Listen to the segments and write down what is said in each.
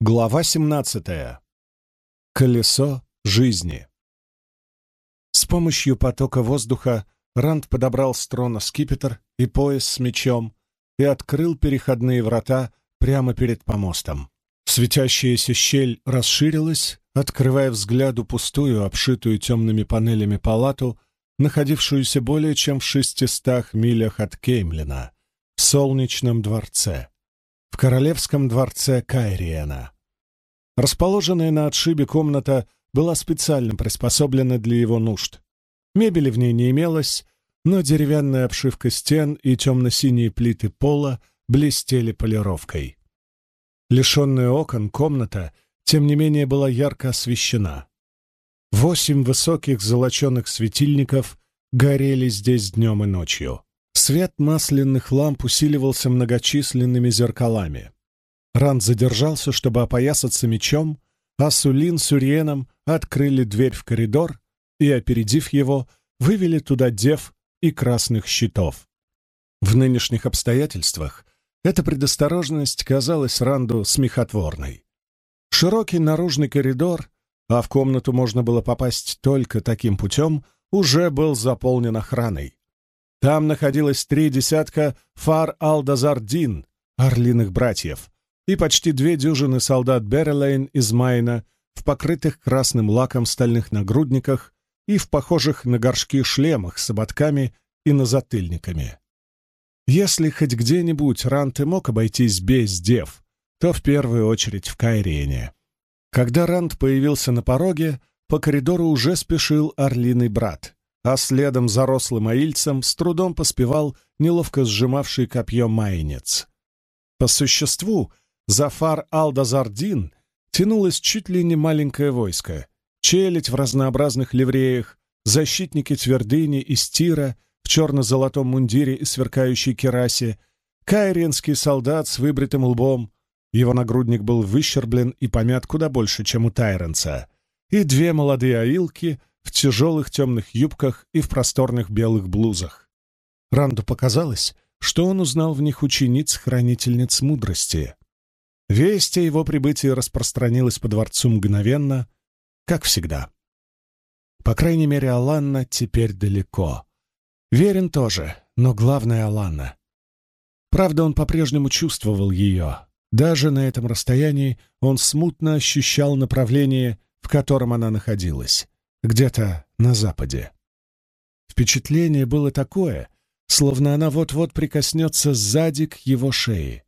Глава 17. Колесо жизни. С помощью потока воздуха Ранд подобрал с трона скипетр и пояс с мечом и открыл переходные врата прямо перед помостом. Светящаяся щель расширилась, открывая взгляду пустую, обшитую темными панелями палату, находившуюся более чем в шестистах милях от Кеймлина, в солнечном дворце в королевском дворце Кайриена. Расположенная на отшибе комната была специально приспособлена для его нужд. Мебели в ней не имелось, но деревянная обшивка стен и темно-синие плиты пола блестели полировкой. Лишенная окон, комната, тем не менее, была ярко освещена. Восемь высоких золоченых светильников горели здесь днем и ночью. Свет масляных ламп усиливался многочисленными зеркалами. Ранд задержался, чтобы опоясаться мечом, а Сулин с Урьеном открыли дверь в коридор и, опередив его, вывели туда дев и красных щитов. В нынешних обстоятельствах эта предосторожность казалась Ранду смехотворной. Широкий наружный коридор, а в комнату можно было попасть только таким путем, уже был заполнен охраной. Там находилось три десятка фар Алдазардин, орлиных братьев, и почти две дюжины солдат Беррелейн из Майна в покрытых красным лаком стальных нагрудниках и в похожих на горшки шлемах с ободками и назатыльниками. Если хоть где-нибудь Рант и мог обойтись без дев, то в первую очередь в Кайрене. Когда Рант появился на пороге, по коридору уже спешил орлиный брат — а следом за рослым аильцем с трудом поспевал неловко сжимавший копье майнец. По существу, Зафар Алдазардин тянулось чуть ли не маленькое войско, челядь в разнообразных ливреях, защитники твердыни и стира в черно-золотом мундире и сверкающей керасе, кайренский солдат с выбритым лбом, его нагрудник был выщерблен и помят куда больше, чем у Тайренца, и две молодые аилки в тяжелых темных юбках и в просторных белых блузах. Ранду показалось, что он узнал в них учениц-хранительниц мудрости. Весть о его прибытии распространилась по дворцу мгновенно, как всегда. По крайней мере, Аланна теперь далеко. Верен тоже, но главное — Аланна. Правда, он по-прежнему чувствовал ее. Даже на этом расстоянии он смутно ощущал направление, в котором она находилась где-то на западе. Впечатление было такое, словно она вот-вот прикоснется сзади к его шее.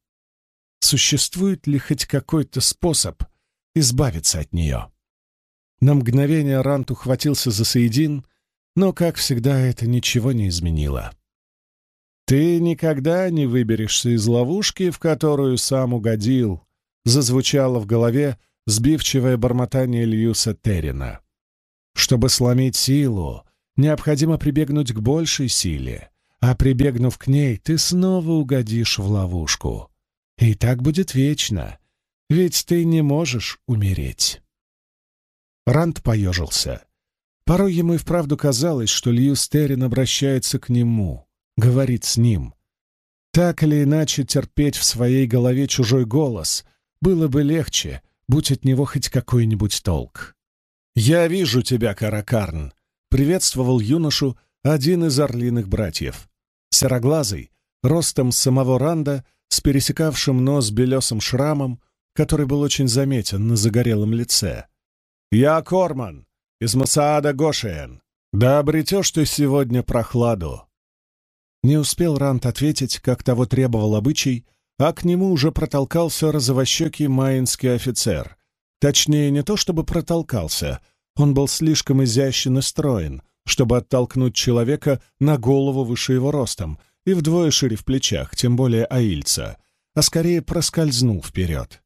Существует ли хоть какой-то способ избавиться от нее? На мгновение Рант ухватился за Саидин, но, как всегда, это ничего не изменило. «Ты никогда не выберешься из ловушки, в которую сам угодил», — зазвучало в голове сбивчивое бормотание Льюса Террина. Чтобы сломить силу, необходимо прибегнуть к большей силе, а прибегнув к ней, ты снова угодишь в ловушку. И так будет вечно, ведь ты не можешь умереть. Ранд поежился. Порой ему и вправду казалось, что Льюс Террин обращается к нему, говорит с ним. Так или иначе терпеть в своей голове чужой голос было бы легче, будь от него хоть какой-нибудь толк. «Я вижу тебя, Каракарн!» — приветствовал юношу один из орлиных братьев. Сероглазый, ростом самого Ранда, с пересекавшим нос белесым шрамом, который был очень заметен на загорелом лице. «Я Корман, из Масаада Гошиен. Да обретешь ты сегодня прохладу!» Не успел Ранд ответить, как того требовал обычай, а к нему уже протолкался розовощекий майнский офицер, Точнее, не то чтобы протолкался, он был слишком изящен и строен, чтобы оттолкнуть человека на голову выше его ростом и вдвое шире в плечах, тем более аильца, а скорее проскользнул вперед.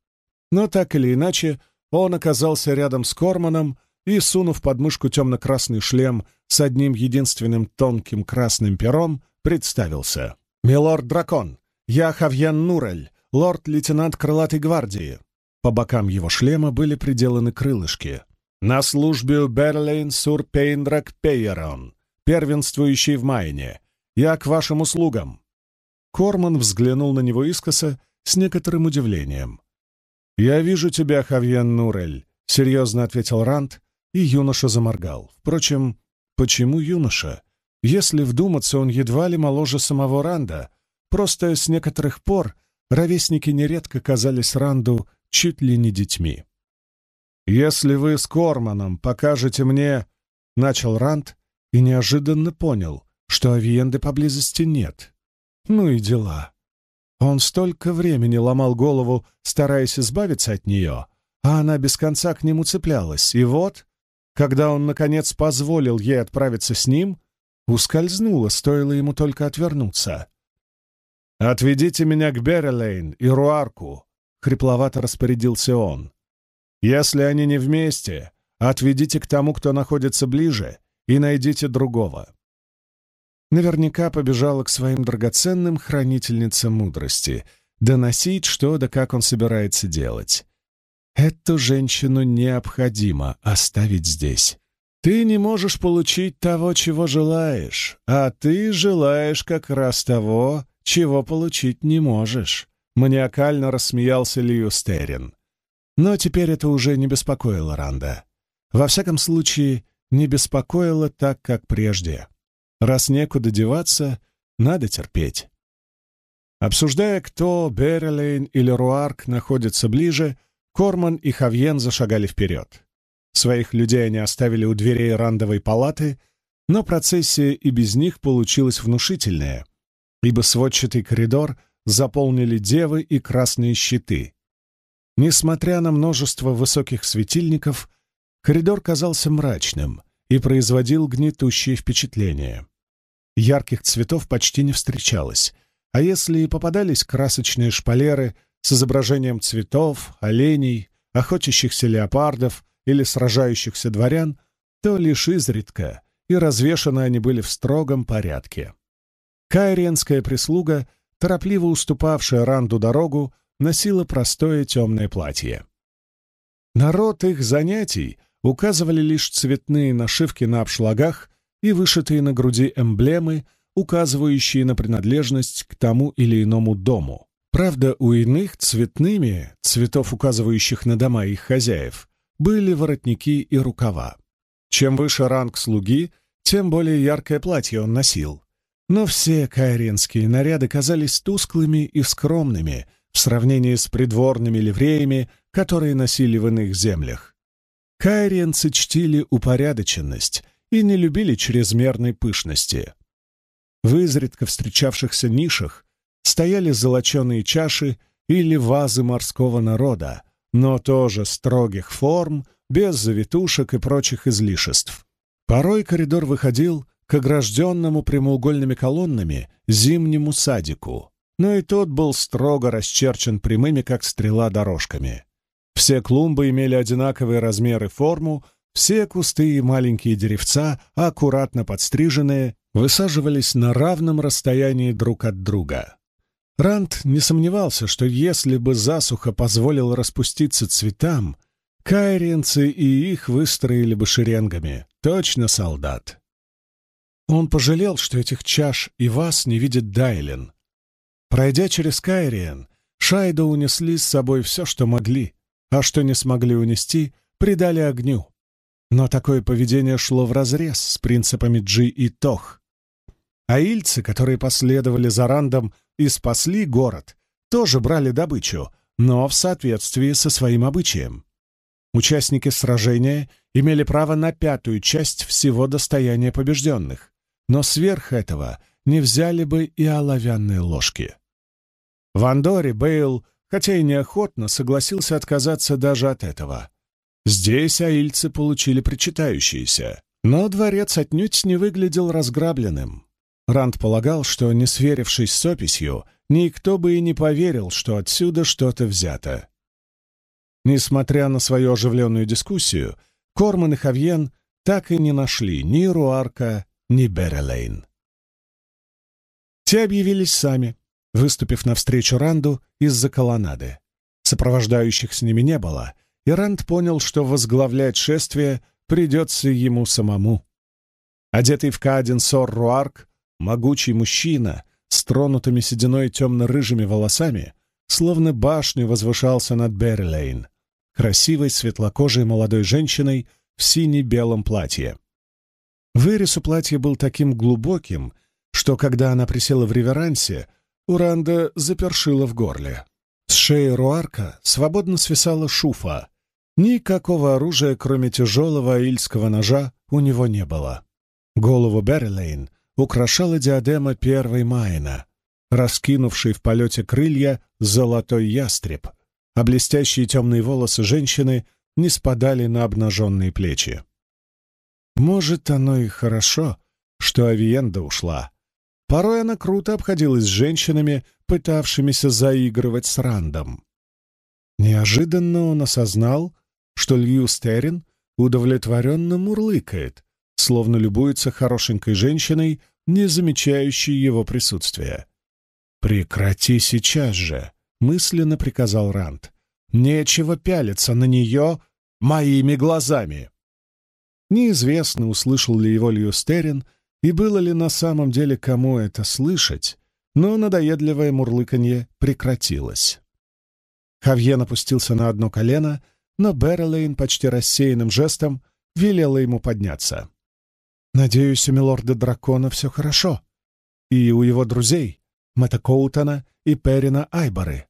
Но так или иначе, он оказался рядом с Корманом и, сунув под мышку темно-красный шлем с одним единственным тонким красным пером, представился. «Милорд-дракон, я Хавьян Нурель, лорд-лейтенант Крылатой гвардии. По бокам его шлема были приделаны крылышки. «На службе у Берлейн Сур Пейндрак Пейерон, первенствующий в Майне. Я к вашим услугам». Корман взглянул на него искоса с некоторым удивлением. «Я вижу тебя, Хавьен Нурель», — серьезно ответил Ранд, и юноша заморгал. Впрочем, почему юноша? Если вдуматься, он едва ли моложе самого Ранда. Просто с некоторых пор ровесники нередко казались Ранду чуть ли не детьми. «Если вы с Корманом покажете мне...» — начал Ранд и неожиданно понял, что авиенды поблизости нет. Ну и дела. Он столько времени ломал голову, стараясь избавиться от нее, а она без конца к нему цеплялась. И вот, когда он, наконец, позволил ей отправиться с ним, ускользнула, стоило ему только отвернуться. «Отведите меня к Беррелейн и Руарку», — хрипловато распорядился он. Если они не вместе, отведите к тому, кто находится ближе, и найдите другого. Наверняка побежала к своим драгоценным хранительницам мудрости, доносить, что да как он собирается делать. Эту женщину необходимо оставить здесь. Ты не можешь получить того, чего желаешь, а ты желаешь как раз того, чего получить не можешь. Маниакально рассмеялся Льюстерин. Но теперь это уже не беспокоило Ранда. Во всяком случае, не беспокоило так, как прежде. Раз некуда деваться, надо терпеть. Обсуждая, кто, Беррелейн или Руарк, находится ближе, Корман и Хавьен зашагали вперед. Своих людей они оставили у дверей рандовой палаты, но процессия и без них получилась внушительная, ибо сводчатый коридор заполнили девы и красные щиты, Несмотря на множество высоких светильников, коридор казался мрачным и производил гнетущее впечатление. Ярких цветов почти не встречалось, а если и попадались красочные шпалеры с изображением цветов, оленей, охотящихся леопардов или сражающихся дворян, то лишь изредка, и развешаны они были в строгом порядке. Кайриенская прислуга, торопливо уступавшая Ранду дорогу, носила простое темное платье. Народ их занятий указывали лишь цветные нашивки на обшлагах и вышитые на груди эмблемы, указывающие на принадлежность к тому или иному дому. Правда, у иных цветными, цветов, указывающих на дома их хозяев, были воротники и рукава. Чем выше ранг слуги, тем более яркое платье он носил. Но все кайренские наряды казались тусклыми и скромными в сравнении с придворными ливреями, которые носили в иных землях. Кайриенцы чтили упорядоченность и не любили чрезмерной пышности. В изредка встречавшихся нишах стояли золоченые чаши или вазы морского народа, но тоже строгих форм, без завитушек и прочих излишеств. Порой коридор выходил к огражденному прямоугольными колоннами зимнему садику, но и тот был строго расчерчен прямыми, как стрела, дорожками. Все клумбы имели одинаковые размеры и форму, все кусты и маленькие деревца, аккуратно подстриженные, высаживались на равном расстоянии друг от друга. Ранд не сомневался, что если бы засуха позволила распуститься цветам, кайренцы и их выстроили бы шеренгами, точно солдат. Он пожалел, что этих чаш и вас не видит Дайлен, Пройдя через Кайриен, Шайда унесли с собой все, что могли, а что не смогли унести, придали огню. Но такое поведение шло вразрез с принципами Джи и Тох. А ильцы, которые последовали за Рандом и спасли город, тоже брали добычу, но в соответствии со своим обычаем. Участники сражения имели право на пятую часть всего достояния побежденных, но сверх этого не взяли бы и оловянные ложки. В Андоре Бейл, хотя и неохотно, согласился отказаться даже от этого. Здесь аильцы получили причитающиеся, но дворец отнюдь не выглядел разграбленным. Ранд полагал, что, не сверившись с описью, никто бы и не поверил, что отсюда что-то взято. Несмотря на свою оживленную дискуссию, Корман и Хавьен так и не нашли ни Руарка, ни Берелейн. Те объявились сами, выступив навстречу Ранду из-за колоннады. Сопровождающих с ними не было, и Ранд понял, что возглавлять шествие придется ему самому. Одетый в каден сор Руарк, могучий мужчина с тронутыми сединой темно-рыжими волосами, словно башня возвышался над Беррилейн, красивой светлокожей молодой женщиной в сине-белом платье. Вырез у платья был таким глубоким, что, когда она присела в реверансе, Уранда запершила в горле. С шеи Руарка свободно свисала шуфа. Никакого оружия, кроме тяжелого аильского ножа, у него не было. Голову Беррилейн украшала диадема первой Майна, раскинувший в полете крылья золотой ястреб, а блестящие темные волосы женщины не спадали на обнаженные плечи. Может, оно и хорошо, что Авиенда ушла. Порой она круто обходилась с женщинами, пытавшимися заигрывать с Рандом. Неожиданно он осознал, что Лью Стерин удовлетворенно мурлыкает, словно любуется хорошенькой женщиной, не замечающей его присутствия. «Прекрати сейчас же!» — мысленно приказал Ранд. «Нечего пялиться на нее моими глазами!» Неизвестно, услышал ли его Льюстерин и было ли на самом деле кому это слышать, но надоедливое мурлыканье прекратилось. Хавьен опустился на одно колено, но Беррелейн почти рассеянным жестом велела ему подняться. «Надеюсь, у милорда-дракона все хорошо. И у его друзей, Мэтта Коутона и Перина Айбары».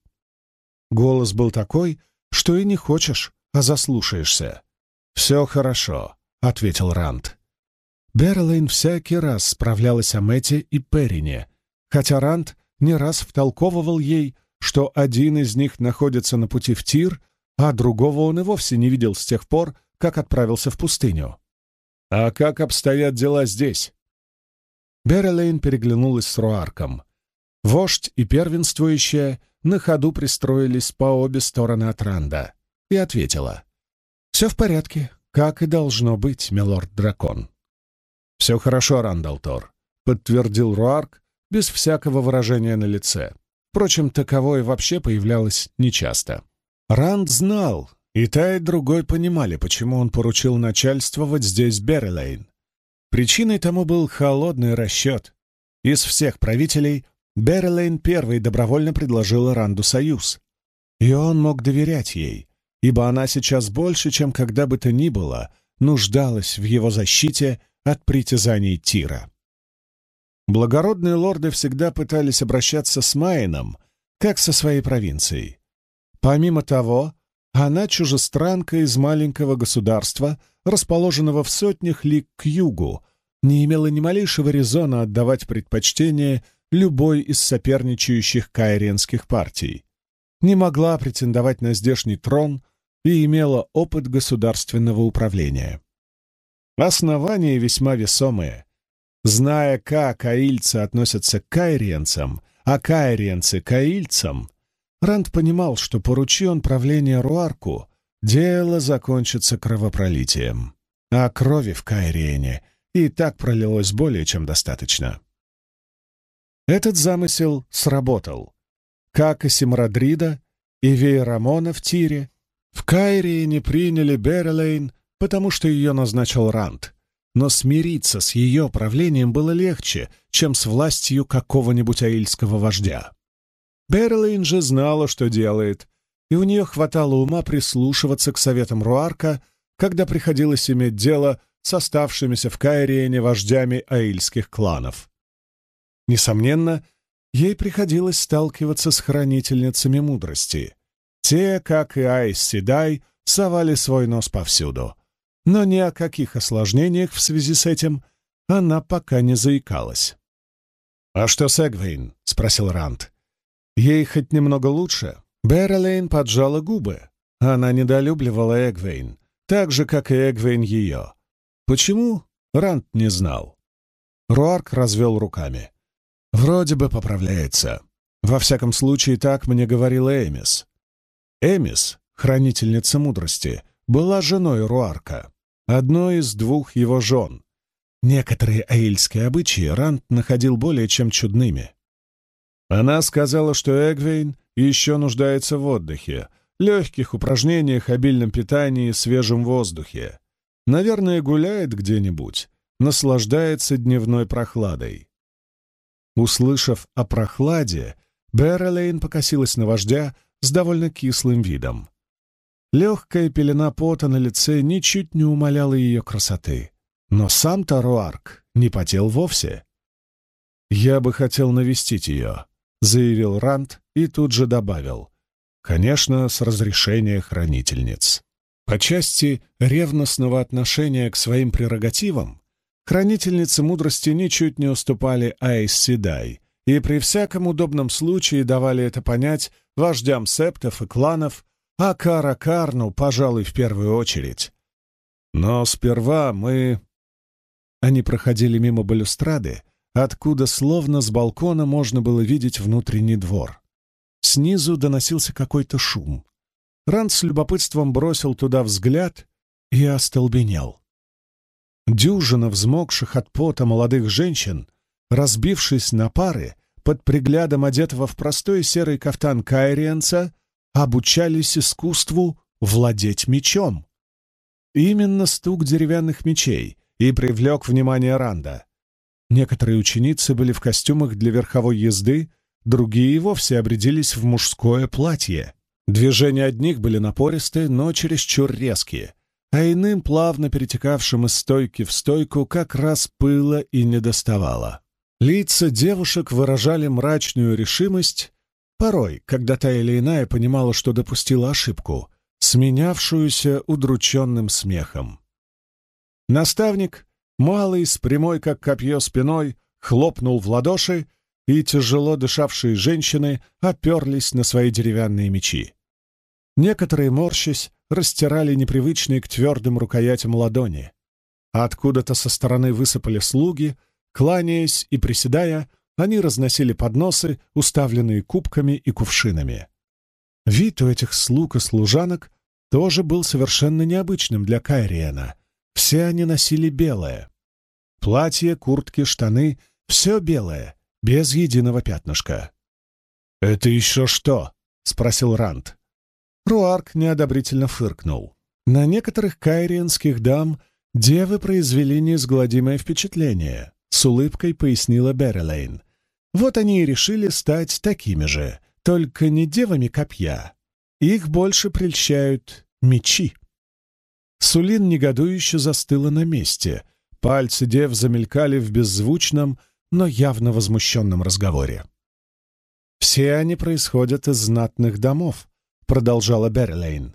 Голос был такой, что и не хочешь, а заслушаешься. «Все хорошо», — ответил Ранд. Берлейн всякий раз справлялась о Мэтте и Перине, хотя Ранд не раз втолковывал ей, что один из них находится на пути в Тир, а другого он и вовсе не видел с тех пор, как отправился в пустыню. «А как обстоят дела здесь?» Беррелейн переглянулась с Руарком. Вождь и первенствующая на ходу пристроились по обе стороны от Ранда и ответила. «Все в порядке, как и должно быть, милорд-дракон». «Все хорошо, Рандалтор», — подтвердил Руарк без всякого выражения на лице. Впрочем, таковое вообще появлялось нечасто. Ранд знал, и та и другой понимали, почему он поручил начальствовать здесь Беррилейн. Причиной тому был холодный расчет. Из всех правителей Беррилейн первый добровольно предложила Ранду союз. И он мог доверять ей, ибо она сейчас больше, чем когда бы то ни было, нуждалась в его защите от притязаний Тира. Благородные лорды всегда пытались обращаться с Майном, как со своей провинцией. Помимо того, она чужестранка из маленького государства, расположенного в сотнях лиг к югу, не имела ни малейшего резона отдавать предпочтение любой из соперничающих кайренских партий, не могла претендовать на здешний трон и имела опыт государственного управления. Основания весьма весомые. Зная, как аильцы относятся к кайриенцам, а кайриенцы к аильцам, Ранд понимал, что поручи он правление Руарку, дело закончится кровопролитием. А крови в Кайриене и так пролилось более чем достаточно. Этот замысел сработал. Как и Симрадрида и Вейрамона в Тире, в Кайриене приняли Берелейн потому что ее назначил Ранд. Но смириться с ее правлением было легче, чем с властью какого-нибудь аильского вождя. Берлин же знала, что делает, и у нее хватало ума прислушиваться к советам Руарка, когда приходилось иметь дело с оставшимися в Кайриене вождями аильских кланов. Несомненно, ей приходилось сталкиваться с хранительницами мудрости. Те, как и Айс Седай, совали свой нос повсюду — но ни о каких осложнениях в связи с этим она пока не заикалась. «А что с Эгвейн?» — спросил Ранд. «Ей хоть немного лучше?» Беррелейн поджала губы. Она недолюбливала Эгвейн, так же, как и Эгвейн ее. Почему? Ранд не знал. Руарк развел руками. «Вроде бы поправляется. Во всяком случае, так мне говорила Эмис. Эмис, хранительница мудрости, была женой Руарка одной из двух его жен. Некоторые аильские обычаи Рант находил более чем чудными. Она сказала, что Эгвейн еще нуждается в отдыхе, легких упражнениях, обильном питании, свежем воздухе. Наверное, гуляет где-нибудь, наслаждается дневной прохладой. Услышав о прохладе, Беррелейн покосилась на вождя с довольно кислым видом. Легкая пелена пота на лице ничуть не умаляла ее красоты. Но сам Таруарк не потел вовсе. «Я бы хотел навестить ее», — заявил Рант и тут же добавил. «Конечно, с разрешения хранительниц». По части ревностного отношения к своим прерогативам хранительницы мудрости ничуть не уступали Айс Седай и при всяком удобном случае давали это понять вождям септов и кланов, а Кара Карну, пожалуй, в первую очередь. Но сперва мы... Они проходили мимо балюстрады, откуда словно с балкона можно было видеть внутренний двор. Снизу доносился какой-то шум. Ранд с любопытством бросил туда взгляд и остолбенел. Дюжина взмокших от пота молодых женщин, разбившись на пары, под приглядом одетого в простой серый кафтан кайриенца, обучались искусству владеть мечом. Именно стук деревянных мечей и привлек внимание Ранда. Некоторые ученицы были в костюмах для верховой езды, другие вовсе обрядились в мужское платье. Движения одних были напористые, но чересчур резкие, а иным, плавно перетекавшим из стойки в стойку, как раз пыла и недоставало. Лица девушек выражали мрачную решимость, порой, когда та или иная понимала, что допустила ошибку, сменявшуюся удрученным смехом. Наставник, малый, с прямой, как копье спиной, хлопнул в ладоши, и тяжело дышавшие женщины оперлись на свои деревянные мечи. Некоторые, морщась, растирали непривычные к твердым рукоятям ладони. откуда-то со стороны высыпали слуги, кланяясь и приседая, они разносили подносы, уставленные кубками и кувшинами. Вид у этих слуг и служанок тоже был совершенно необычным для Кайриена. Все они носили белое. Платье, куртки, штаны — все белое, без единого пятнышка. «Это еще что?» — спросил Рант. Руарк неодобрительно фыркнул. На некоторых кайриенских дам девы произвели неизгладимое впечатление, с улыбкой пояснила Беррелейн. Вот они и решили стать такими же, только не девами копья. Их больше прельщают мечи. Сулин негодующе застыла на месте. Пальцы дев замелькали в беззвучном, но явно возмущенном разговоре. «Все они происходят из знатных домов», — продолжала Берлейн.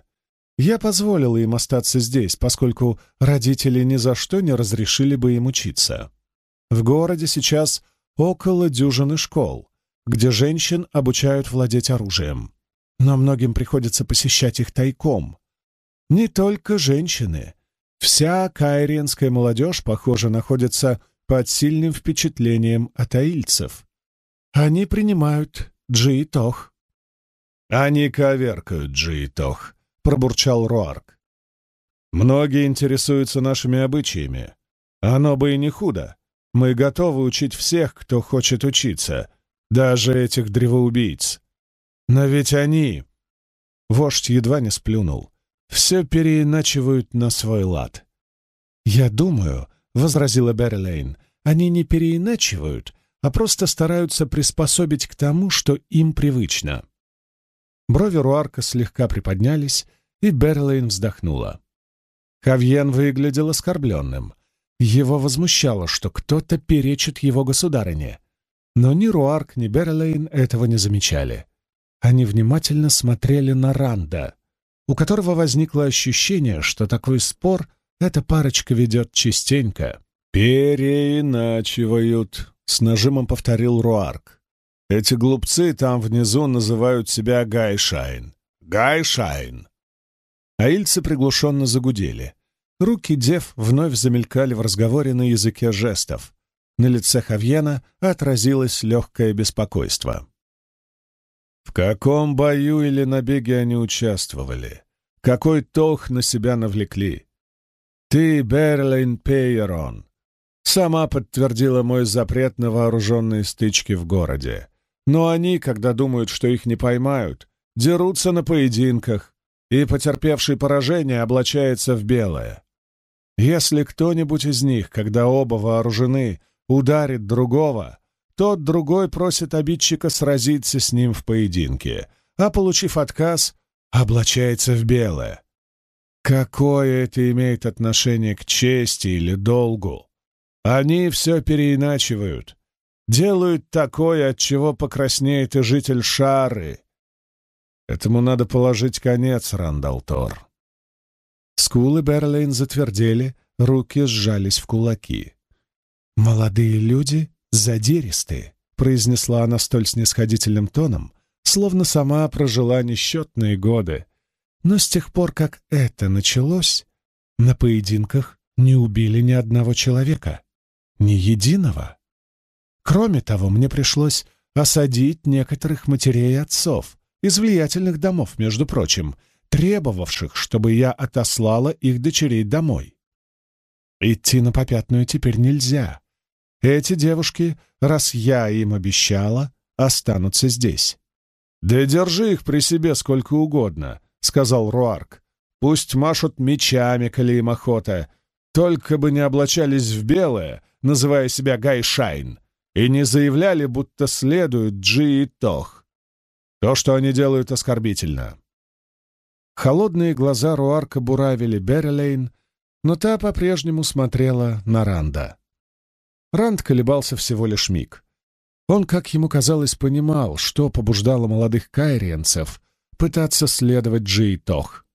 «Я позволила им остаться здесь, поскольку родители ни за что не разрешили бы им учиться. В городе сейчас около дюжины школ, где женщин обучают владеть оружием. Но многим приходится посещать их тайком. Не только женщины. Вся кайриенская молодежь, похоже, находится под сильным впечатлением от аильцев. Они принимают джи-тох. «Они коверкают джи-тох», — пробурчал Руарк. «Многие интересуются нашими обычаями. Оно бы и не худо. Мы готовы учить всех, кто хочет учиться, даже этих древоубийц. Но ведь они...» Вождь едва не сплюнул. «Все переиначивают на свой лад». «Я думаю, — возразила Берлейн, — они не переиначивают, а просто стараются приспособить к тому, что им привычно. Брови Руарка слегка приподнялись, и Берлейн вздохнула. Хавьен выглядел оскорбленным. Его возмущало, что кто-то перечит его государыне. Но ни Руарк, ни Берлейн этого не замечали. Они внимательно смотрели на Ранда, у которого возникло ощущение, что такой спор — эта парочка ведет частенько. «Переиначивают», — с нажимом повторил Руарк. «Эти глупцы там внизу называют себя Гайшайн. Гайшайн!» Аильцы приглушенно загудели. Руки дев вновь замелькали в разговоре на языке жестов. На лице Хавьена отразилось легкое беспокойство. В каком бою или набеге они участвовали? Какой тох на себя навлекли? Ты, Берелейн Пейерон, сама подтвердила мой запрет на вооруженные стычки в городе. Но они, когда думают, что их не поймают, дерутся на поединках, и потерпевший поражение облачается в белое. Если кто-нибудь из них, когда оба вооружены, ударит другого, тот другой просит обидчика сразиться с ним в поединке, а, получив отказ, облачается в белое. Какое это имеет отношение к чести или долгу? Они все переиначивают, делают такое, от чего покраснеет и житель Шары. Этому надо положить конец, Рандалтор. Скулы Берлейн затвердели, руки сжались в кулаки. «Молодые люди задиристые», — произнесла она столь снисходительным тоном, словно сама прожила несчетные годы. Но с тех пор, как это началось, на поединках не убили ни одного человека, ни единого. Кроме того, мне пришлось осадить некоторых матерей и отцов из влиятельных домов, между прочим, требовавших, чтобы я отослала их дочерей домой. Идти на попятную теперь нельзя. Эти девушки, раз я им обещала, останутся здесь. «Да держи их при себе сколько угодно», — сказал Руарк. «Пусть машут мечами, коли им охота, только бы не облачались в белое, называя себя Гайшайн, и не заявляли, будто следуют Джи и Тох. То, что они делают, оскорбительно». Холодные глаза Руарка буравили Берелейн, но та по-прежнему смотрела на Ранда. Ранд колебался всего лишь миг. Он, как ему казалось, понимал, что побуждало молодых кайриенцев пытаться следовать Джи Тох.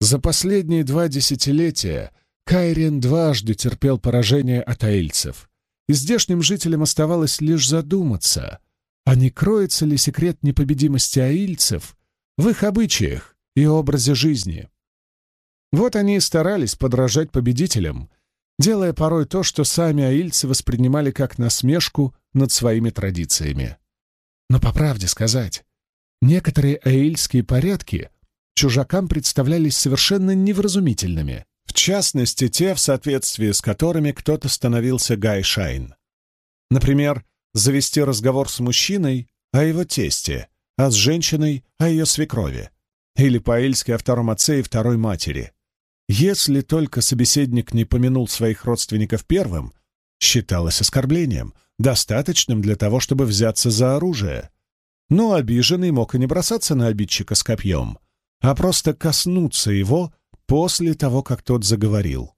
За последние два десятилетия Кайриен дважды терпел поражение от аильцев, и здешним жителям оставалось лишь задуматься, а не кроется ли секрет непобедимости аильцев в их обычаях и образе жизни. Вот они и старались подражать победителям, делая порой то, что сами аильцы воспринимали как насмешку над своими традициями. Но по правде сказать, некоторые аильские порядки чужакам представлялись совершенно невразумительными, в частности, те, в соответствии с которыми кто-то становился Гай Шайн. Например, завести разговор с мужчиной о его тесте, а с женщиной о ее свекрови, или по-аильски о втором отце и второй матери — если только собеседник не помянул своих родственников первым, считалось оскорблением, достаточным для того, чтобы взяться за оружие. Но обиженный мог и не бросаться на обидчика с копьем, а просто коснуться его после того, как тот заговорил.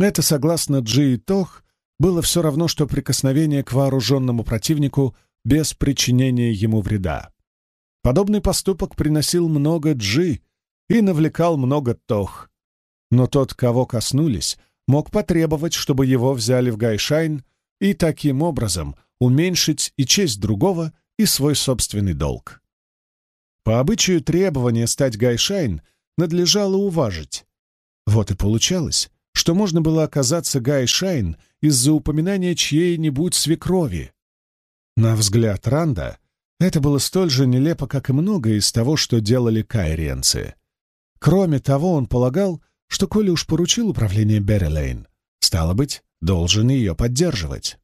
Это, согласно Джи и Тох, было все равно, что прикосновение к вооруженному противнику без причинения ему вреда. Подобный поступок приносил много Джи и навлекал много Тох, но тот, кого коснулись, мог потребовать, чтобы его взяли в Гайшайн и таким образом уменьшить и честь другого, и свой собственный долг. По обычаю требования стать Гайшайн надлежало уважить. Вот и получалось, что можно было оказаться Гайшайн из-за упоминания чьей-нибудь свекрови. На взгляд Ранда это было столь же нелепо, как и многое из того, что делали кайренцы. Кроме того, он полагал, что коли уж поручил управление Беррилейн, стало быть, должен ее поддерживать.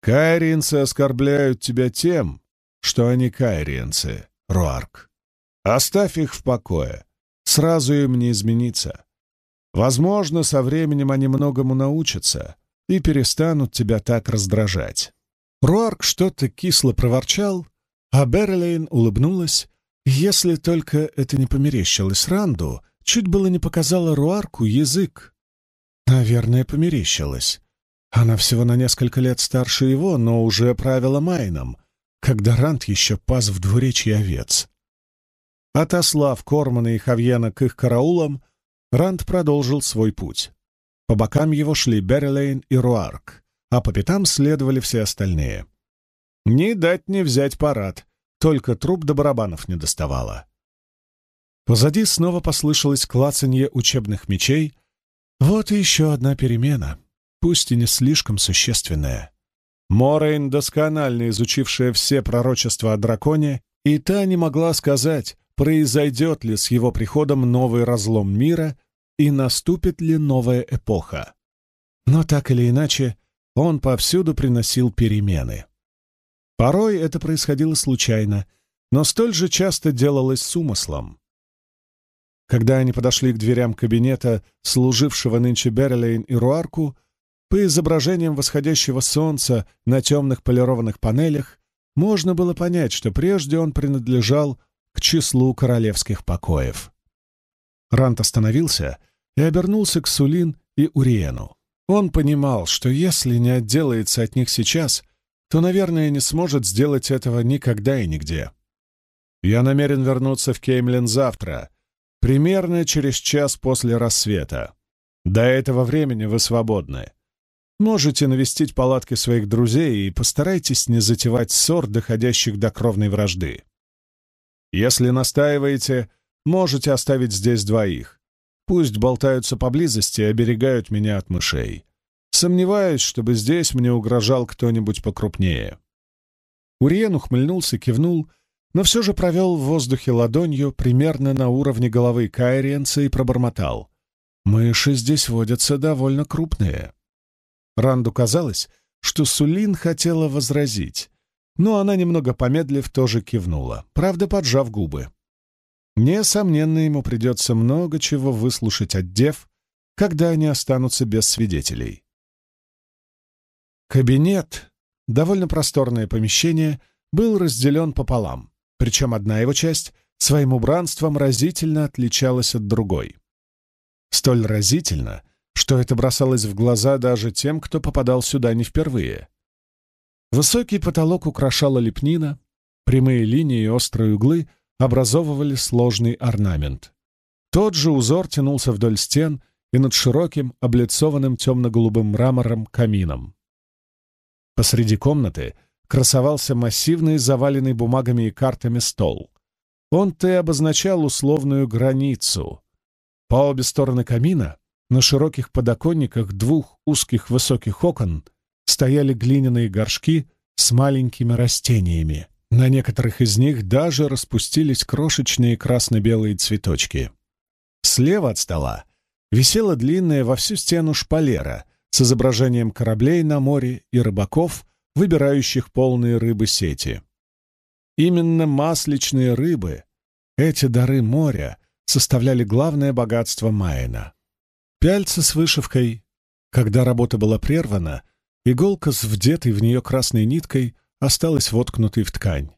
«Кайриенцы оскорбляют тебя тем, что они кайриенцы, Руарк. Оставь их в покое, сразу им не измениться. Возможно, со временем они многому научатся и перестанут тебя так раздражать». Руарк что-то кисло проворчал, а Берлейн улыбнулась, если только это не померещилось Ранду, чуть было не показала Руарку язык. Наверное, померещилась. Она всего на несколько лет старше его, но уже правила Майном, когда Рант еще пас в двуречье овец. Отослав Кормана и Хавьена к их караулам, Рант продолжил свой путь. По бокам его шли Беррилейн и Руарк, а по пятам следовали все остальные. Не дать не взять парад, только труп до барабанов не доставало. Позади снова послышалось клацанье учебных мечей. Вот и еще одна перемена, пусть и не слишком существенная. Морейн, досконально изучившая все пророчества о драконе, и та не могла сказать, произойдет ли с его приходом новый разлом мира и наступит ли новая эпоха. Но так или иначе, он повсюду приносил перемены. Порой это происходило случайно, но столь же часто делалось с умыслом. Когда они подошли к дверям кабинета, служившего нынче Берлейн и Руарку, По изображениям восходящего солнца на темных полированных панелях можно было понять, что прежде он принадлежал к числу королевских покоев. Рант остановился и обернулся к Сулин и Уриену. Он понимал, что если не отделается от них сейчас, то, наверное, не сможет сделать этого никогда и нигде. «Я намерен вернуться в Кеймлин завтра, примерно через час после рассвета. До этого времени вы свободны. Можете навестить палатки своих друзей и постарайтесь не затевать ссор, доходящих до кровной вражды. Если настаиваете, можете оставить здесь двоих. Пусть болтаются поблизости и оберегают меня от мышей. Сомневаюсь, чтобы здесь мне угрожал кто-нибудь покрупнее. Уриен ухмыльнулся, кивнул, но все же провел в воздухе ладонью примерно на уровне головы кайриенца и пробормотал. «Мыши здесь водятся довольно крупные». Ранду казалось, что Сулин хотела возразить, но она, немного помедлив, тоже кивнула, правда, поджав губы. Несомненно, ему придется много чего выслушать от дев, когда они останутся без свидетелей. Кабинет, довольно просторное помещение, был разделен пополам, причем одна его часть своим убранством разительно отличалась от другой. Столь разительно, что это бросалось в глаза даже тем, кто попадал сюда не впервые. Высокий потолок украшала лепнина, прямые линии и острые углы образовывали сложный орнамент. Тот же узор тянулся вдоль стен и над широким, облицованным темно-голубым мрамором камином. Посреди комнаты красовался массивный, заваленный бумагами и картами стол. Он-то и обозначал условную границу. По обе стороны камина на широких подоконниках двух узких высоких окон стояли глиняные горшки с маленькими растениями. На некоторых из них даже распустились крошечные красно-белые цветочки. Слева от стола висела длинная во всю стену шпалера с изображением кораблей на море и рыбаков, выбирающих полные рыбы сети. Именно масличные рыбы, эти дары моря, составляли главное богатство Майена. Пяльца с вышивкой. Когда работа была прервана, иголка с вдетой в нее красной ниткой осталась воткнутой в ткань.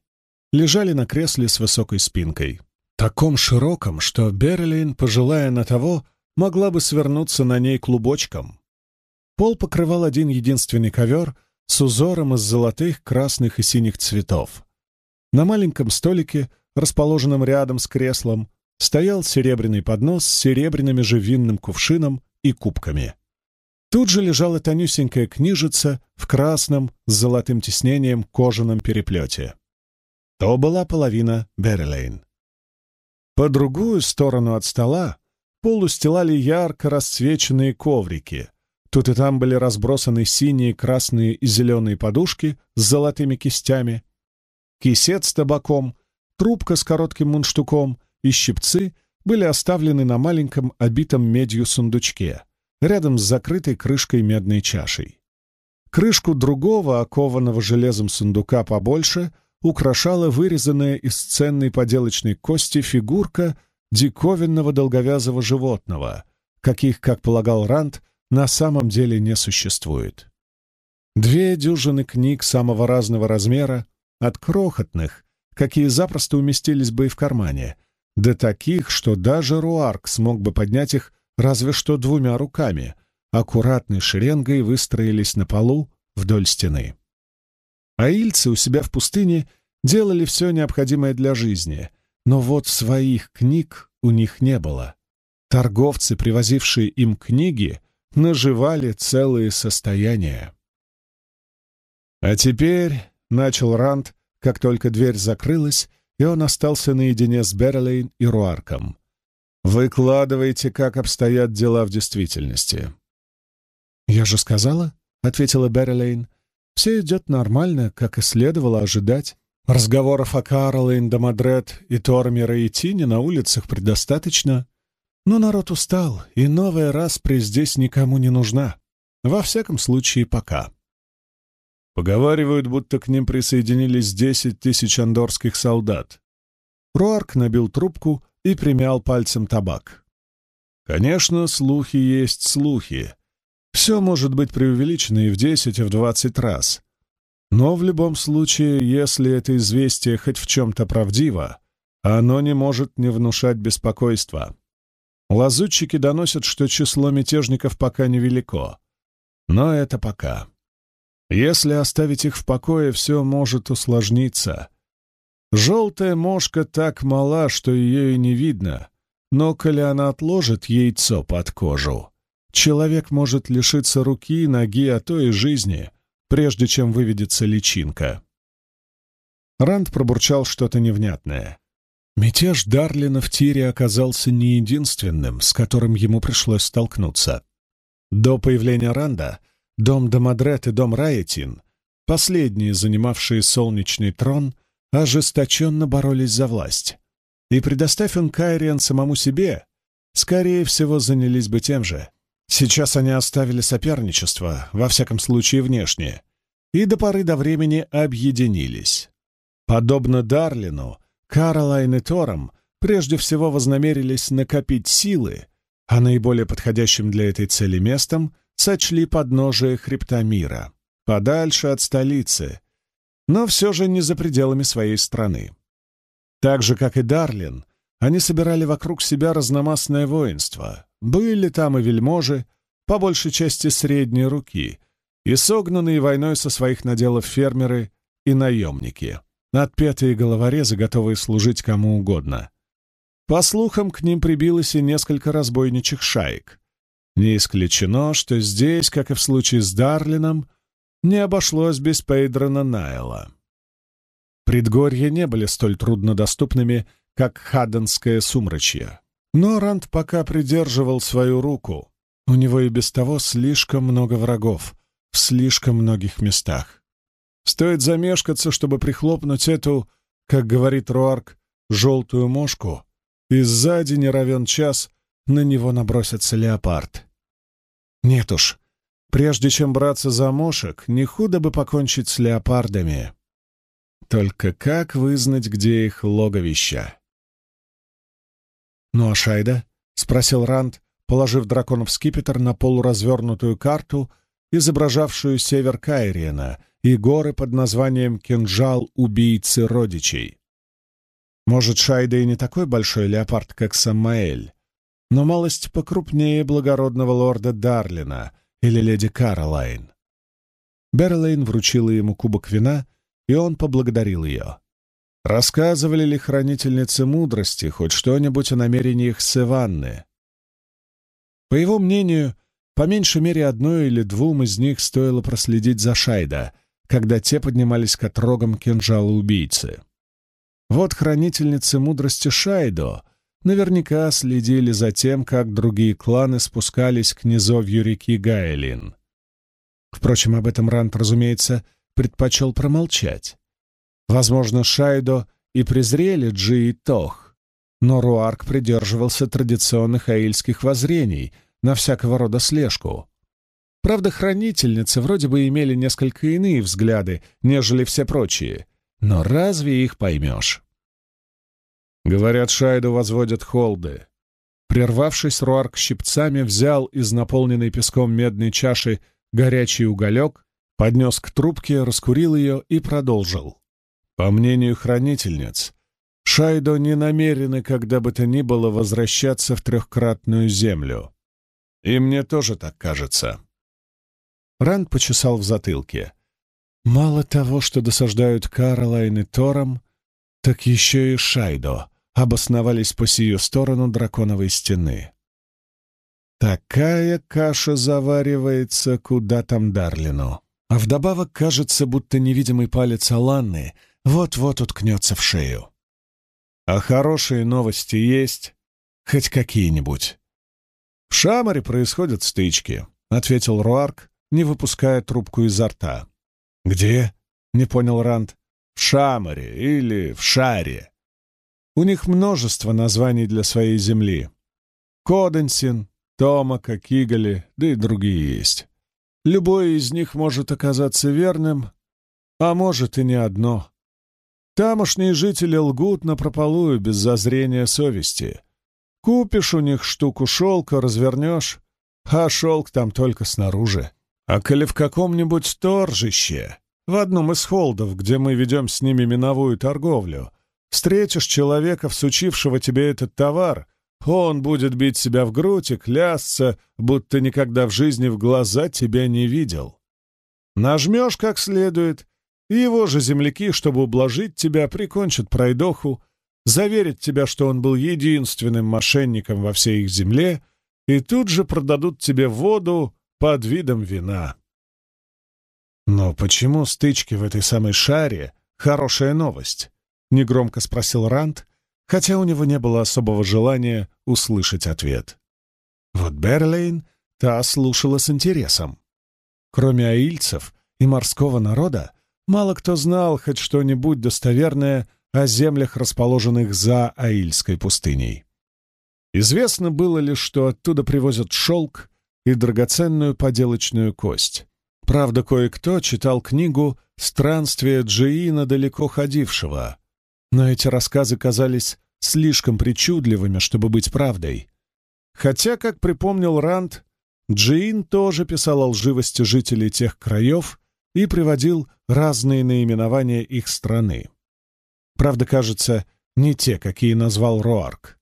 Лежали на кресле с высокой спинкой. Таком широком, что Берлин, пожелая на того, могла бы свернуться на ней клубочком. Пол покрывал один единственный ковер с узором из золотых, красных и синих цветов. На маленьком столике, расположенном рядом с креслом, стоял серебряный поднос с серебряными же винным кувшином и кубками. Тут же лежала тонюсенькая книжица в красном с золотым тиснением кожаном переплете. То была половина Беррилейн. По другую сторону от стола пол устилали ярко расцвеченные коврики. Тут и там были разбросаны синие, красные и зеленые подушки с золотыми кистями, кисет с табаком, трубка с коротким мундштуком и щипцы были оставлены на маленьком обитом медью сундучке, рядом с закрытой крышкой медной чашей. Крышку другого, окованного железом сундука побольше, украшала вырезанная из ценной поделочной кости фигурка диковинного долговязого животного, каких, как полагал Ранд, на самом деле не существует. Две дюжины книг самого разного размера, от крохотных, какие запросто уместились бы и в кармане, до таких, что даже Руарк смог бы поднять их разве что двумя руками, аккуратной шеренгой выстроились на полу вдоль стены. Аильцы у себя в пустыне делали все необходимое для жизни, но вот своих книг у них не было. Торговцы, привозившие им книги, наживали целые состояния. «А теперь», — начал Ранд, как только дверь закрылась, и он остался наедине с Берлейн и Руарком. «Выкладывайте, как обстоят дела в действительности». «Я же сказала», — ответила Берлейн, — «все идет нормально, как и следовало ожидать. Разговоров о Карлейн, Домадрет и Тормера и Тине на улицах предостаточно, но народ устал, и новая распри здесь никому не нужна. Во всяком случае, пока». Поговаривают, будто к ним присоединились десять тысяч андорских солдат. Руарк набил трубку и примял пальцем табак. Конечно, слухи есть слухи. Все может быть преувеличено и в десять, и в двадцать раз. Но в любом случае, если это известие хоть в чем-то правдиво, оно не может не внушать беспокойства. Лазутчики доносят, что число мятежников пока невелико. Но это пока. Если оставить их в покое, все может усложниться. Желтая мошка так мала, что ее и не видно, но коли она отложит яйцо под кожу, человек может лишиться руки, ноги, а то и жизни, прежде чем выведется личинка. Ранд пробурчал что-то невнятное. Мятеж Дарлина в тире оказался не единственным, с которым ему пришлось столкнуться. До появления Ранда дом Домадрет и дом Раетин, последние, занимавшие солнечный трон, ожесточенно боролись за власть. И предоставь он Кайриан самому себе, скорее всего, занялись бы тем же. Сейчас они оставили соперничество, во всяком случае внешнее, и до поры до времени объединились. Подобно Дарлину, Каролайн и Тором прежде всего вознамерились накопить силы, а наиболее подходящим для этой цели местом сочли подножие хребта мира, подальше от столицы, но все же не за пределами своей страны. Так же, как и Дарлин, они собирали вокруг себя разномастное воинство. Были там и вельможи, по большей части средней руки, и согнанные войной со своих наделов фермеры и наемники отпетые головорезы, готовые служить кому угодно. По слухам, к ним прибилось и несколько разбойничьих шаек. Не исключено, что здесь, как и в случае с Дарлином, не обошлось без Пейдрона Найла. Предгорья не были столь труднодоступными, как Хадденское сумрачье. Но Ранд пока придерживал свою руку. У него и без того слишком много врагов в слишком многих местах. Стоит замешкаться, чтобы прихлопнуть эту, как говорит Руарк, желтую мошку, и сзади не равен час на него набросится леопард. Нет уж, прежде чем браться за мошек, не худо бы покончить с леопардами. Только как вызнать, где их логовища? «Ну а Шайда?» — спросил Ранд, положив драконов скипетр на полуразвернутую карту, изображавшую север Кайриена и горы под названием «Кинжал убийцы родичей». Может, Шайда и не такой большой леопард, как Самаэль, но малость покрупнее благородного лорда Дарлина или леди Каролайн. Берлейн вручила ему кубок вина, и он поблагодарил ее. Рассказывали ли хранительницы мудрости хоть что-нибудь о намерениях Севанны? По его мнению, по меньшей мере одной или двум из них стоило проследить за Шайда — когда те поднимались к отрогам кинжала убийцы. Вот хранительницы мудрости Шайдо наверняка следили за тем, как другие кланы спускались к низовью реки Гайлин. Впрочем, об этом Рант, разумеется, предпочел промолчать. Возможно, Шайдо и презрели Джи и Тох, но Руарк придерживался традиционных аильских воззрений на всякого рода слежку. Правда, хранительницы вроде бы имели несколько иные взгляды, нежели все прочие. Но разве их поймешь? Говорят, Шайду возводят холды. Прервавшись, Руарк щипцами взял из наполненной песком медной чаши горячий уголек, поднес к трубке, раскурил ее и продолжил. По мнению хранительниц, Шайдо не намерены когда бы то ни было возвращаться в трехкратную землю. И мне тоже так кажется. Ранд почесал в затылке. Мало того, что досаждают Каролайн и Тором, так еще и Шайдо обосновались по сию сторону драконовой стены. Такая каша заваривается куда там Дарлину. А вдобавок кажется, будто невидимый палец Аланны вот-вот уткнется в шею. А хорошие новости есть? Хоть какие-нибудь. «В Шамаре происходят стычки», — ответил Руарк, не выпуская трубку изо рта. «Где?» — не понял Ранд. «В Шамаре или в Шаре. У них множество названий для своей земли. Коденсин, Томака, Кигали, да и другие есть. Любое из них может оказаться верным, а может и не одно. Тамошние жители лгут напропалую без зазрения совести. Купишь у них штуку шелка, развернешь, а шелк там только снаружи. А коли в каком-нибудь торжище, в одном из холдов, где мы ведем с ними миновую торговлю, встретишь человека, всучившего тебе этот товар, он будет бить себя в грудь и клясться, будто никогда в жизни в глаза тебя не видел. Нажмешь как следует, и его же земляки, чтобы ублажить тебя, прикончат пройдоху, заверят тебя, что он был единственным мошенником во всей их земле, и тут же продадут тебе воду под видом вина. «Но почему стычки в этой самой шаре — хорошая новость?» — негромко спросил Ранд, хотя у него не было особого желания услышать ответ. Вот Берлейн та слушала с интересом. Кроме аильцев и морского народа, мало кто знал хоть что-нибудь достоверное о землях, расположенных за Аильской пустыней. Известно было лишь, что оттуда привозят шелк и драгоценную поделочную кость. Правда, кое-кто читал книгу «Странствие Джиина далеко ходившего», но эти рассказы казались слишком причудливыми, чтобы быть правдой. Хотя, как припомнил Ранд, Джиин тоже писал о лживости жителей тех краев и приводил разные наименования их страны. Правда, кажется, не те, какие назвал Роарк.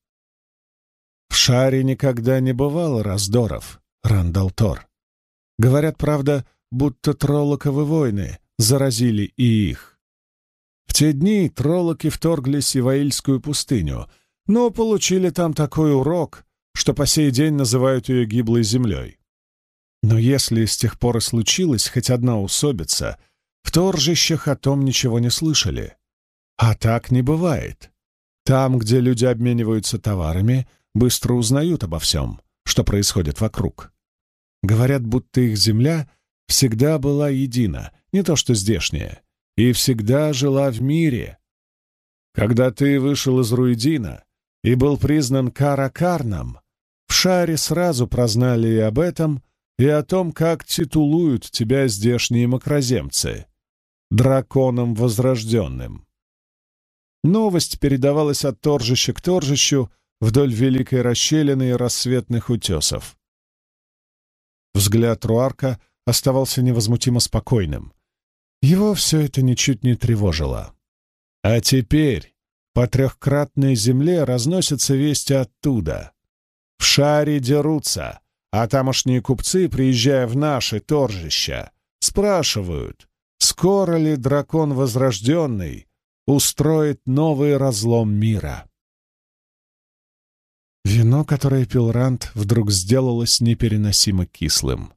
В шаре никогда не бывало раздоров, Рандал Тор. Говорят, правда, будто троллоковы войны заразили и их. Те дни троллоки вторглись в Аильскую пустыню, но получили там такой урок, что по сей день называют ее гиблой землей. Но если с тех пор и случилась хоть одна усобица, в торжищах о том ничего не слышали. А так не бывает. Там, где люди обмениваются товарами, быстро узнают обо всем, что происходит вокруг. Говорят, будто их земля всегда была едина, не то что здешняя, и всегда жила в мире. Когда ты вышел из Руидина и был признан Каракарном, в шаре сразу прознали и об этом, и о том, как титулуют тебя здешние макроземцы — драконом возрожденным. Новость передавалась от торжища к торжищу вдоль великой расщелины и рассветных утесов. Взгляд Руарка оставался невозмутимо спокойным. Его все это ничуть не тревожило. А теперь по трехкратной земле разносятся вести оттуда. В шаре дерутся, а тамошние купцы, приезжая в наши торжища, спрашивают, скоро ли дракон возрожденный устроит новый разлом мира. Вино, которое пил Рант, вдруг сделалось непереносимо кислым.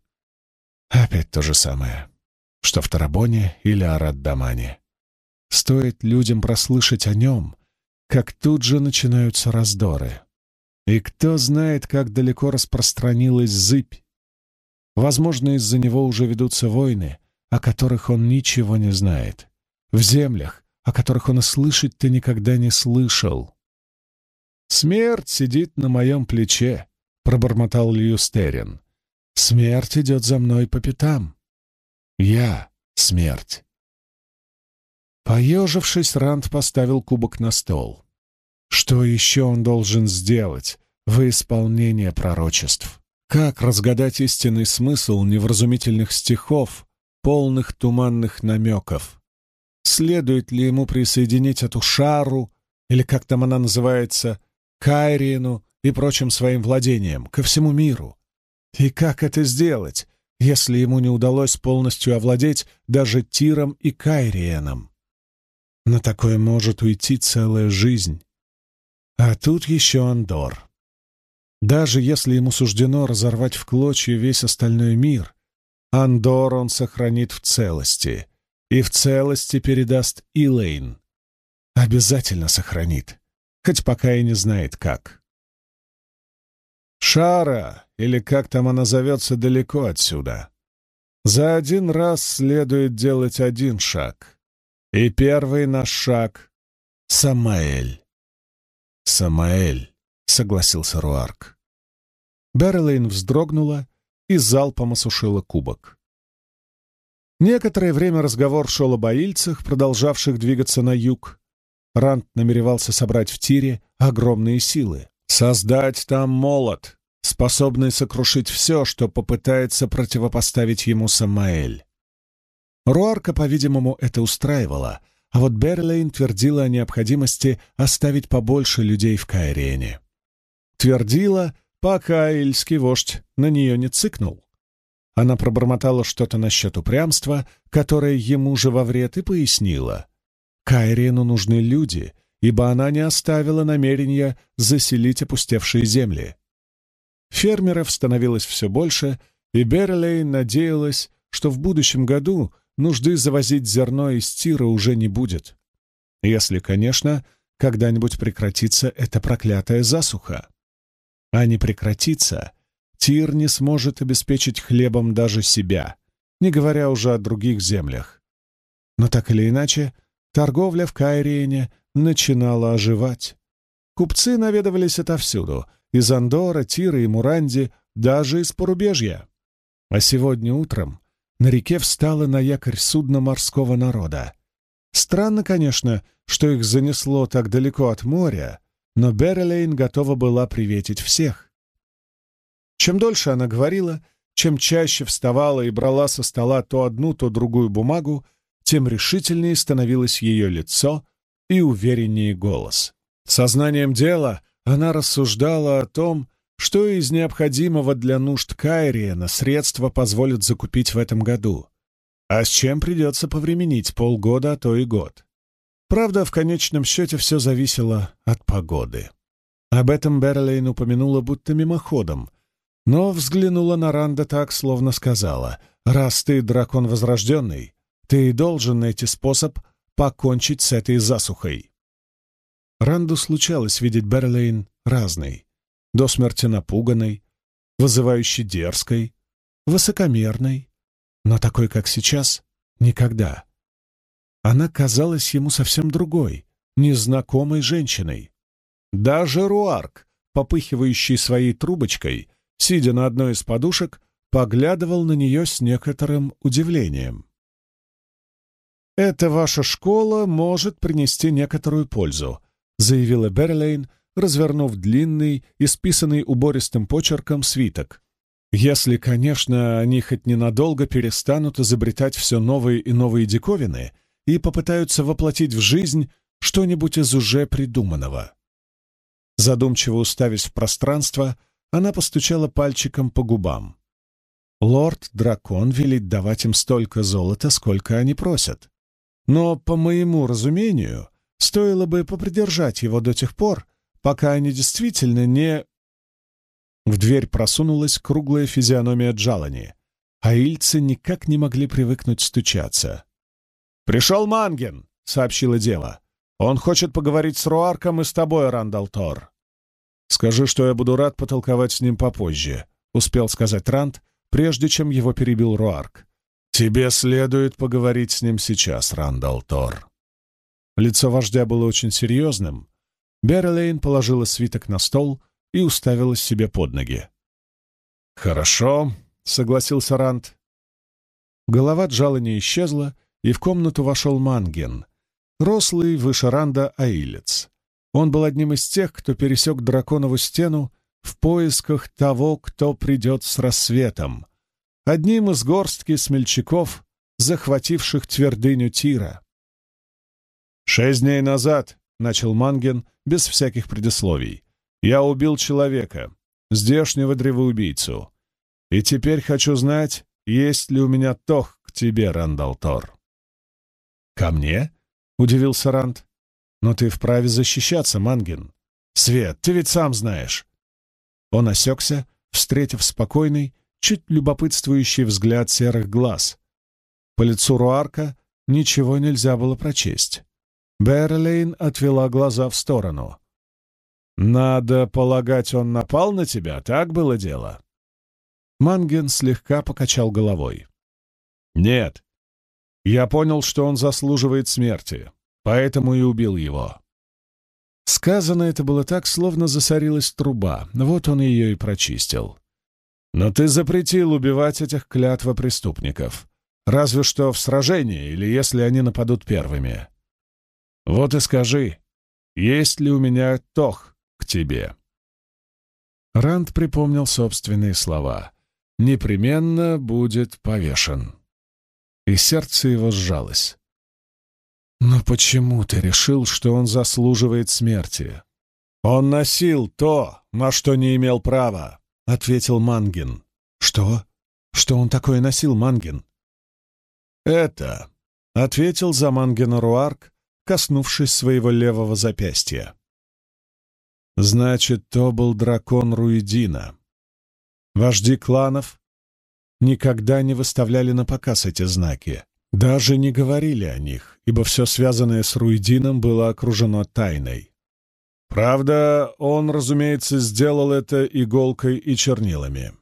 Опять то же самое, что в Тарабоне или Араддамане. Стоит людям прослышать о нем, как тут же начинаются раздоры. И кто знает, как далеко распространилась зыбь. Возможно, из-за него уже ведутся войны, о которых он ничего не знает. В землях, о которых он и слышать-то никогда не слышал. «Смерть сидит на моем плече», — пробормотал Льюстерин. «Смерть идет за мной по пятам. Я — смерть». Поежившись, Ранд поставил кубок на стол. Что еще он должен сделать в исполнение пророчеств? Как разгадать истинный смысл невразумительных стихов, полных туманных намеков? Следует ли ему присоединить эту шару, или как там она называется, Кайриену и прочим своим владениям, ко всему миру? И как это сделать, если ему не удалось полностью овладеть даже Тиром и Кайриеном? На такое может уйти целая жизнь. А тут еще Андор. Даже если ему суждено разорвать в клочья весь остальной мир, Андор он сохранит в целости, и в целости передаст Илэйн. Обязательно сохранит, хоть пока и не знает как. Шара, или как там она зовется, далеко отсюда. За один раз следует делать один шаг. И первый наш шаг — Самаэль. «Самаэль», — согласился Руарк. Берлейн вздрогнула и залпом осушила кубок. Некоторое время разговор шел об аильцах, продолжавших двигаться на юг. Рант намеревался собрать в тире огромные силы. «Создать там молот», — способный сокрушить все, что попытается противопоставить ему Самаэль. Руарка, по-видимому, это устраивало, а вот Берлейн твердила о необходимости оставить побольше людей в Кайрене. Твердила, пока ильский вождь на нее не цыкнул. Она пробормотала что-то насчет упрямства, которое ему же во вред, и пояснила. Кайрену нужны люди, ибо она не оставила намерения заселить опустевшие земли. Фермеров становилось все больше, и Берлейн надеялась, что в будущем году нужды завозить зерно из Тира уже не будет. Если, конечно, когда-нибудь прекратится эта проклятая засуха. А не прекратится, Тир не сможет обеспечить хлебом даже себя, не говоря уже о других землях. Но так или иначе, торговля в Кайриене начинала оживать. Купцы наведывались отовсюду — из Андора, Тира и Муранди, даже из порубежья. А сегодня утром на реке встало на якорь судно морского народа. Странно, конечно, что их занесло так далеко от моря, но Беррелейн готова была приветить всех. Чем дольше она говорила, чем чаще вставала и брала со стола то одну, то другую бумагу, тем решительнее становилось ее лицо и увереннее голос. Сознанием дела она рассуждала о том, что из необходимого для нужд Кайриена средства позволят закупить в этом году, а с чем придется повременить полгода, а то и год. Правда, в конечном счете все зависело от погоды. Об этом Берлейн упомянула будто мимоходом, но взглянула на Ранда так, словно сказала, «Раз ты дракон возрожденный, ты должен найти способ покончить с этой засухой». Ранду случалось видеть Берлейн разной, до смерти напуганной, вызывающей дерзкой, высокомерной, но такой, как сейчас, никогда. Она казалась ему совсем другой, незнакомой женщиной. Даже Руарк, попыхивающий своей трубочкой, сидя на одной из подушек, поглядывал на нее с некоторым удивлением. «Эта ваша школа может принести некоторую пользу», — заявила Берлейн, развернув длинный, исписанный убористым почерком свиток. «Если, конечно, они хоть ненадолго перестанут изобретать все новые и новые диковины и попытаются воплотить в жизнь что-нибудь из уже придуманного». Задумчиво уставясь в пространство, она постучала пальчиком по губам. «Лорд-дракон велит давать им столько золота, сколько они просят. Но, по моему разумению, Стоило бы попридержать его до тех пор, пока они действительно не... В дверь просунулась круглая физиономия Джалани, а ильцы никак не могли привыкнуть стучаться. «Пришел Манген!» — сообщила дева. «Он хочет поговорить с Руарком и с тобой, Рандал Тор». «Скажи, что я буду рад потолковать с ним попозже», — успел сказать Ранд, прежде чем его перебил Руарк. «Тебе следует поговорить с ним сейчас, Рандал Тор». Лицо вождя было очень серьезным. Берлейн положила свиток на стол и уставилась себе под ноги. «Хорошо», — согласился Рант. Голова Джала не исчезла, и в комнату вошел Манген, рослый, выше Ранда Аилец. Он был одним из тех, кто пересек драконову стену в поисках того, кто придет с рассветом, одним из горстки смельчаков, захвативших твердыню Тира. «Шесть дней назад», — начал Манген без всяких предисловий, — «я убил человека, здешнего древоубийцу. И теперь хочу знать, есть ли у меня тох к тебе, Рандалтор». «Ко мне?» — удивился Ранд. «Но ты вправе защищаться, Манген. Свет, ты ведь сам знаешь». Он осекся, встретив спокойный, чуть любопытствующий взгляд серых глаз. По лицу Руарка ничего нельзя было прочесть. Берлейн отвела глаза в сторону. «Надо полагать, он напал на тебя, так было дело?» Манген слегка покачал головой. «Нет. Я понял, что он заслуживает смерти, поэтому и убил его». Сказано это было так, словно засорилась труба, вот он ее и прочистил. «Но ты запретил убивать этих клятва преступников, разве что в сражении или если они нападут первыми. Вот и скажи, есть ли у меня тох к тебе?» Ранд припомнил собственные слова. «Непременно будет повешен». И сердце его сжалось. «Но почему ты решил, что он заслуживает смерти?» «Он носил то, на что не имел права», — ответил Мангин. «Что? Что он такое носил, Мангин?» «Это», — ответил за Мангина Руарк, коснувшись своего левого запястья. «Значит, то был дракон Руидина. Вожди кланов никогда не выставляли на показ эти знаки, даже не говорили о них, ибо все связанное с Руидином было окружено тайной. Правда, он, разумеется, сделал это иголкой и чернилами.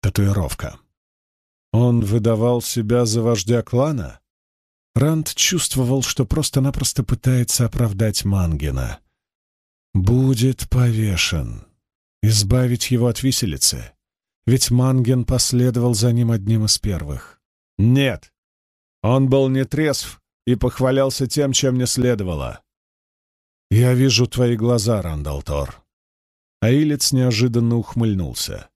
Татуировка. Он выдавал себя за вождя клана? Ранд чувствовал, что просто-напросто пытается оправдать Мангена. «Будет повешен. Избавить его от виселицы. Ведь Манген последовал за ним одним из первых. Нет, он был не трезв и похвалялся тем, чем не следовало. «Я вижу твои глаза, Рандалтор». Аилец неожиданно ухмыльнулся.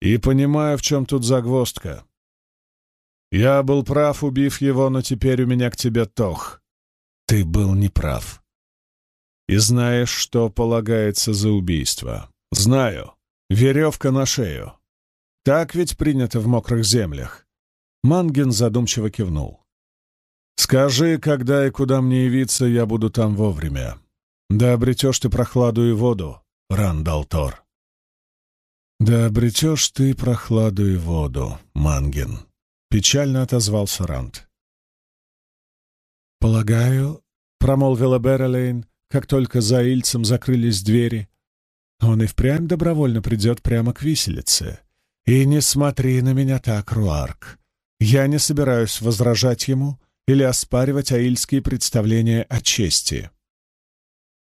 «И понимаю, в чем тут загвоздка. Я был прав, убив его, но теперь у меня к тебе тох. Ты был неправ. И знаешь, что полагается за убийство. Знаю. Веревка на шею. Так ведь принято в мокрых землях. Манген задумчиво кивнул. «Скажи, когда и куда мне явиться, я буду там вовремя. Да обретешь ты прохладу и воду, Рандалтор». «Да обретешь ты прохладу и воду, Манген», — печально отозвался Ранд. «Полагаю», — промолвила Беррелейн, как только за Ильцем закрылись двери, «он и впрямь добровольно придет прямо к виселице. И не смотри на меня так, Руарк. Я не собираюсь возражать ему или оспаривать аильские представления о чести.